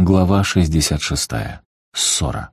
Глава 66. Ссора.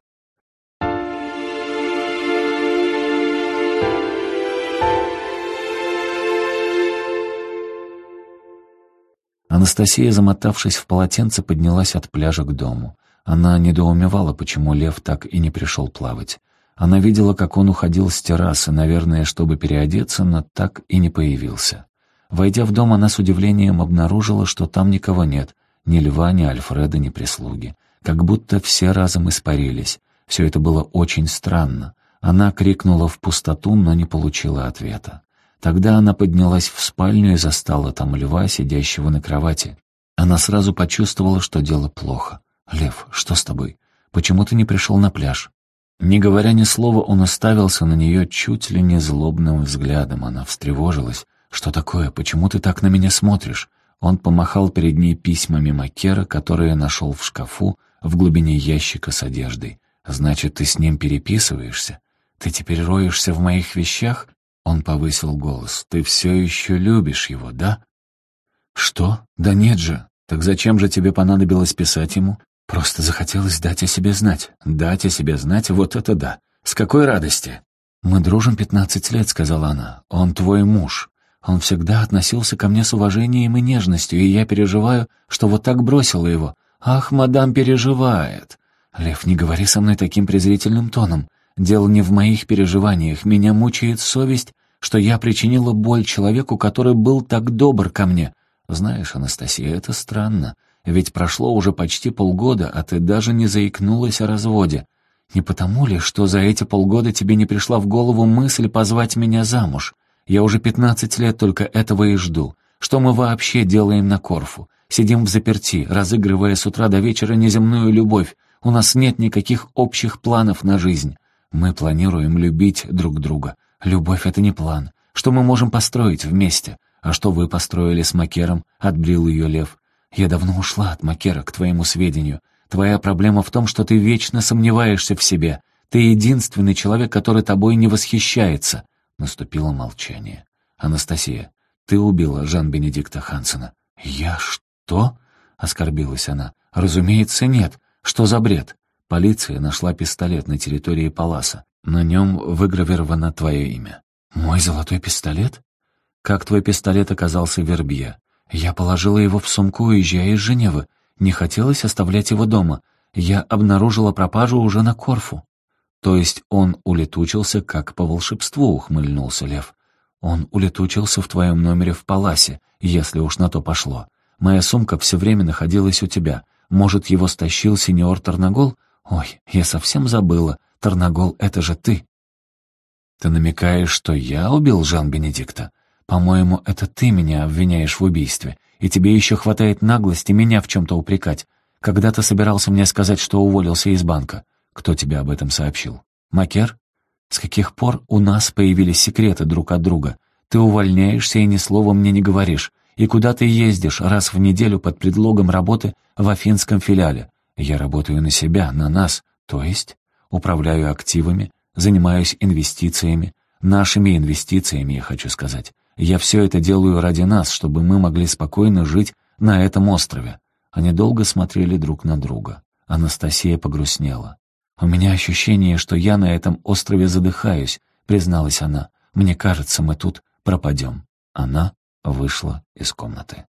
Анастасия, замотавшись в полотенце, поднялась от пляжа к дому. Она недоумевала, почему Лев так и не пришел плавать. Она видела, как он уходил с террасы, наверное, чтобы переодеться, но так и не появился. Войдя в дом, она с удивлением обнаружила, что там никого нет — ни Льва, ни Альфреда, ни прислуги. Как будто все разом испарились. Все это было очень странно. Она крикнула в пустоту, но не получила ответа. Тогда она поднялась в спальню и застала там льва, сидящего на кровати. Она сразу почувствовала, что дело плохо. «Лев, что с тобой? Почему ты не пришел на пляж?» Не говоря ни слова, он уставился на нее чуть ли не злобным взглядом. Она встревожилась. «Что такое? Почему ты так на меня смотришь? Он помахал перед ней письмами Макера, которые нашел в шкафу в глубине ящика с одеждой. «Значит, ты с ним переписываешься? Ты теперь роешься в моих вещах?» Он повысил голос. «Ты все еще любишь его, да?» «Что? Да нет же. Так зачем же тебе понадобилось писать ему? Просто захотелось дать о себе знать. Дать о себе знать, вот это да. С какой радости?» «Мы дружим пятнадцать лет», — сказала она. «Он твой муж. Он всегда относился ко мне с уважением и нежностью, и я переживаю, что вот так бросила его. Ах, мадам переживает. Лев, не говори со мной таким презрительным тоном. Дело не в моих переживаниях. Меня мучает совесть, что я причинила боль человеку, который был так добр ко мне. Знаешь, Анастасия, это странно. Ведь прошло уже почти полгода, а ты даже не заикнулась о разводе. Не потому ли, что за эти полгода тебе не пришла в голову мысль позвать меня замуж? Я уже пятнадцать лет только этого и жду. Что мы вообще делаем на Корфу? Сидим в заперти, разыгрывая с утра до вечера неземную любовь. У нас нет никаких общих планов на жизнь. Мы планируем любить друг друга. Любовь — это не план. Что мы можем построить вместе? А что вы построили с Макером? Отбрил ее Лев. Я давно ушла от Макера, к твоему сведению. Твоя проблема в том, что ты вечно сомневаешься в себе. Ты единственный человек, который тобой не восхищается. Наступило молчание. «Анастасия, ты убила Жан-Бенедикта Хансена». «Я что?» — оскорбилась она. «Разумеется, нет. Что за бред?» Полиция нашла пистолет на территории Паласа. На нем выгравировано твое имя. «Мой золотой пистолет?» «Как твой пистолет оказался в Вербье?» «Я положила его в сумку, уезжая из Женевы. Не хотелось оставлять его дома. Я обнаружила пропажу уже на Корфу». «То есть он улетучился, как по волшебству», — ухмыльнулся Лев. «Он улетучился в твоем номере в Паласе, если уж на то пошло. Моя сумка все время находилась у тебя. Может, его стащил сеньор Тарнагол? Ой, я совсем забыла. Тарнагол — это же ты». «Ты намекаешь, что я убил Жан-Бенедикта? По-моему, это ты меня обвиняешь в убийстве, и тебе еще хватает наглости меня в чем-то упрекать. Когда ты собирался мне сказать, что уволился из банка? Кто тебе об этом сообщил? Макер? С каких пор у нас появились секреты друг от друга? Ты увольняешься и ни слова мне не говоришь. И куда ты ездишь раз в неделю под предлогом работы в афинском филиале? Я работаю на себя, на нас, то есть управляю активами, занимаюсь инвестициями, нашими инвестициями, я хочу сказать. Я все это делаю ради нас, чтобы мы могли спокойно жить на этом острове. Они долго смотрели друг на друга. Анастасия погрустнела. «У меня ощущение, что я на этом острове задыхаюсь», — призналась она. «Мне кажется, мы тут пропадем». Она вышла из комнаты.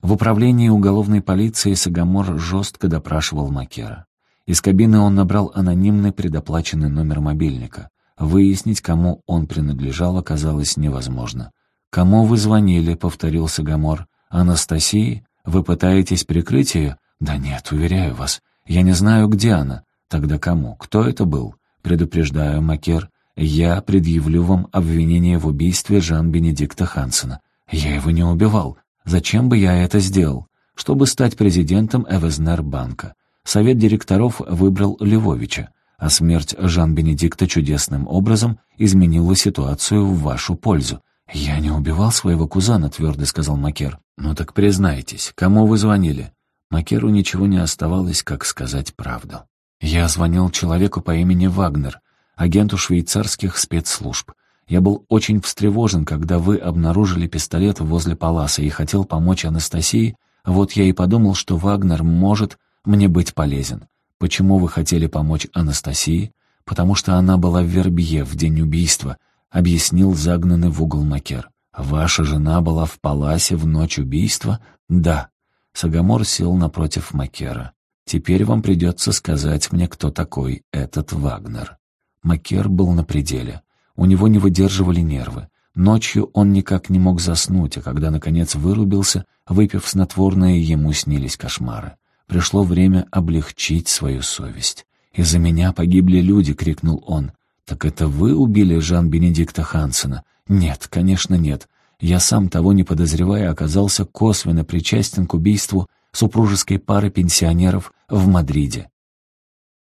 В управлении уголовной полиции Сагамор жестко допрашивал Макера. Из кабины он набрал анонимный предоплаченный номер мобильника. Выяснить, кому он принадлежал, оказалось невозможно. «Кому вы звонили?» — повторил Сагамор. «Анастасии? Вы пытаетесь прикрыть ее?» «Да нет, уверяю вас, я не знаю, где она. Тогда кому? Кто это был? Предупреждаю, Макер, я предъявлю вам обвинение в убийстве Жан-Бенедикта Хансена. Я его не убивал. Зачем бы я это сделал? Чтобы стать президентом Эвезнер-банка. Совет директоров выбрал Львовича, а смерть Жан-Бенедикта чудесным образом изменила ситуацию в вашу пользу. «Я не убивал своего кузана», — твердо сказал Макер. «Ну так признайтесь, кому вы звонили?» Макеру ничего не оставалось, как сказать правду. Я звонил человеку по имени Вагнер, агенту швейцарских спецслужб. Я был очень встревожен, когда вы обнаружили пистолет возле паласа и хотел помочь Анастасии Вот я и подумал, что Вагнер может мне быть полезен. Почему вы хотели помочь Анастасии? Потому что она была в Вербье в день убийства, объяснил загнанный в угол Макер. Ваша жена была в Паласе в ночь убийства? Да. Сагамор сел напротив Макера. Теперь вам придется сказать мне, кто такой этот Вагнер. Макер был на пределе. У него не выдерживали нервы. Ночью он никак не мог заснуть, а когда, наконец, вырубился, выпив снотворное, ему снились кошмары. Пришло время облегчить свою совесть. «Из-за меня погибли люди!» — крикнул он. «Так это вы убили Жан-Бенедикта Хансена?» «Нет, конечно, нет. Я сам, того не подозревая, оказался косвенно причастен к убийству супружеской пары пенсионеров в Мадриде».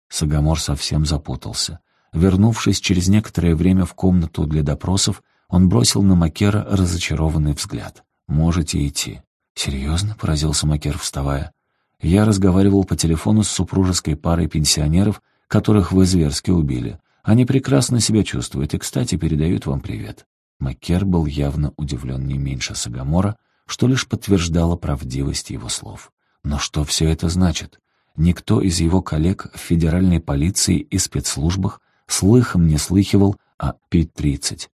Сагамор совсем запутался. Вернувшись через некоторое время в комнату для допросов, он бросил на Макера разочарованный взгляд. «Можете идти». «Серьезно?» — поразился Макер, вставая. «Я разговаривал по телефону с супружеской парой пенсионеров, которых вы зверски убили. Они прекрасно себя чувствуют и, кстати, передают вам привет». Макер был явно удивлен не меньше Сагамора, что лишь подтверждало правдивость его слов. Но что все это значит? Никто из его коллег в федеральной полиции и спецслужбах слыхом не слыхивал о Пи-30.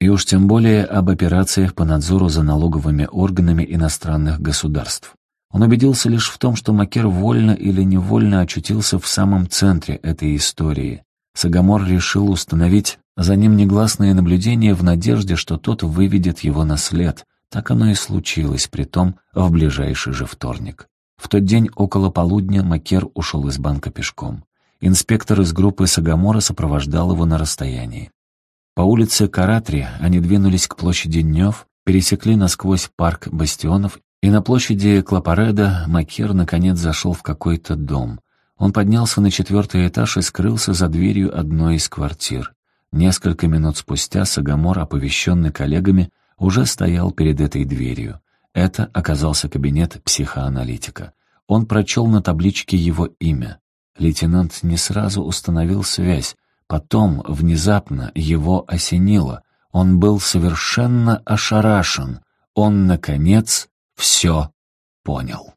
И уж тем более об операциях по надзору за налоговыми органами иностранных государств. Он убедился лишь в том, что Макер вольно или невольно очутился в самом центре этой истории. Сагамор решил установить за ним негласное наблюдение в надежде, что тот выведет его на след. Так оно и случилось, притом в ближайший же вторник. В тот день около полудня Макер ушел из банка пешком. Инспектор из группы Сагамора сопровождал его на расстоянии. По улице Каратри они двинулись к площади Нёв, пересекли насквозь парк Бастионов, и на площади Клапареда Макер наконец зашел в какой-то дом. Он поднялся на четвертый этаж и скрылся за дверью одной из квартир. Несколько минут спустя Сагамор, оповещенный коллегами, уже стоял перед этой дверью. Это оказался кабинет психоаналитика. Он прочел на табличке его имя. Лейтенант не сразу установил связь, потом внезапно его осенило. Он был совершенно ошарашен. Он, наконец, все понял.